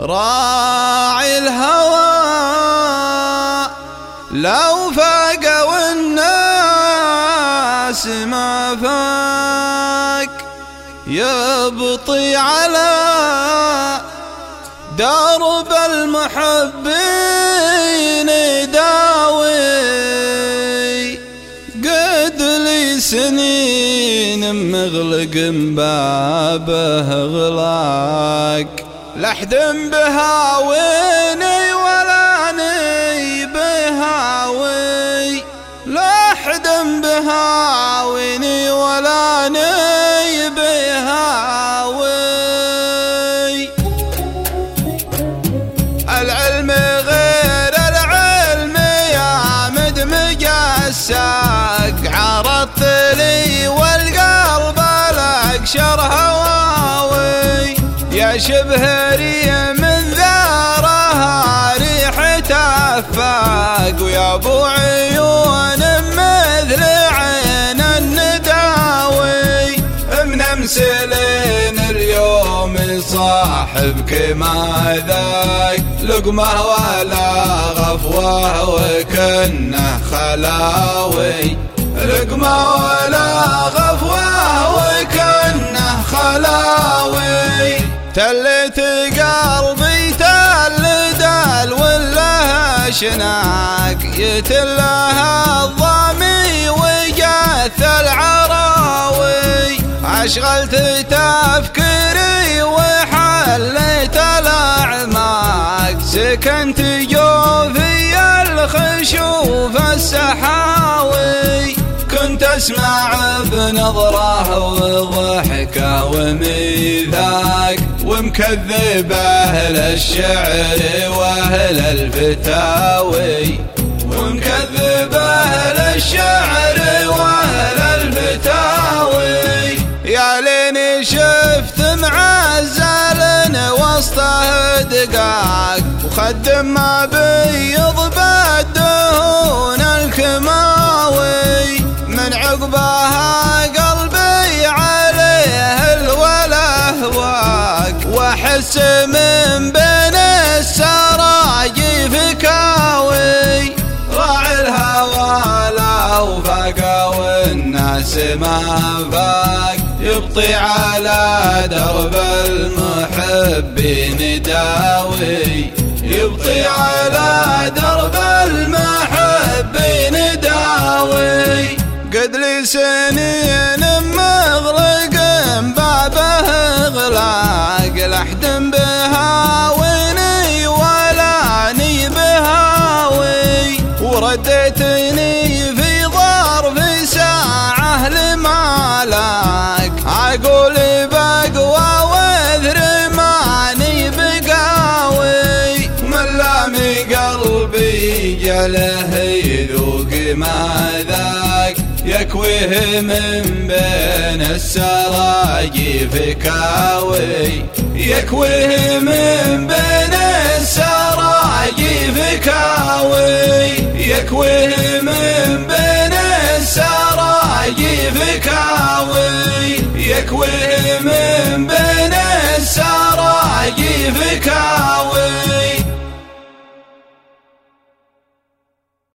راعي الهوى. لو فاق والناس ما فاق يبطي على درب المحبين داوي قد لي سنين مغلق بابه غلاق. لحد بهاويني ولا ني بهاوي لحد بهاويني ولا شبه ريم من ذارها ريحة افاق ويا ابو عيون مثل عين النداوي. من امسلين اليوم صاحبك ما ذاك لقمه ولا غفوه وكنه خلاوي. لقمه ولا غفوه تلت قلبي تل دال ولا شناك يتلها الضمي وجث العراوي. أشغلت تفكيري وحليت الأعماق. سكنت جوفي الخشوف السحاوي. كنت أسمع بنظرة وضحكة وميثاق ومكذب أهل الشعر وأهل الفتاوي. ومكذب أهل الشعر وأهل الفتاوي. يا ليني شفت معزل وسطه دقاق وخدم ما بيض بالدهون عقبها قلبي عليه الولا هواك وأحس من بين السراجي فكاوي راعي الهوى لا وفاق والناس ما فاق يبطي على درب المحبين داوي. يبطي على درب قد لي سنين مغرق بابه غلاق لحد بهاويني ولا ني بهاوي ورديتني في ظرف ساعة لمالك أقول بقوى وذر ماني بقاوي ملامي قلبي جله يذوق ما ذاك يكويه من بين السراجي فكاوي يكويه من بين السراجي فكاوي يكويه من بين السراجي فكاوي يكويه من بين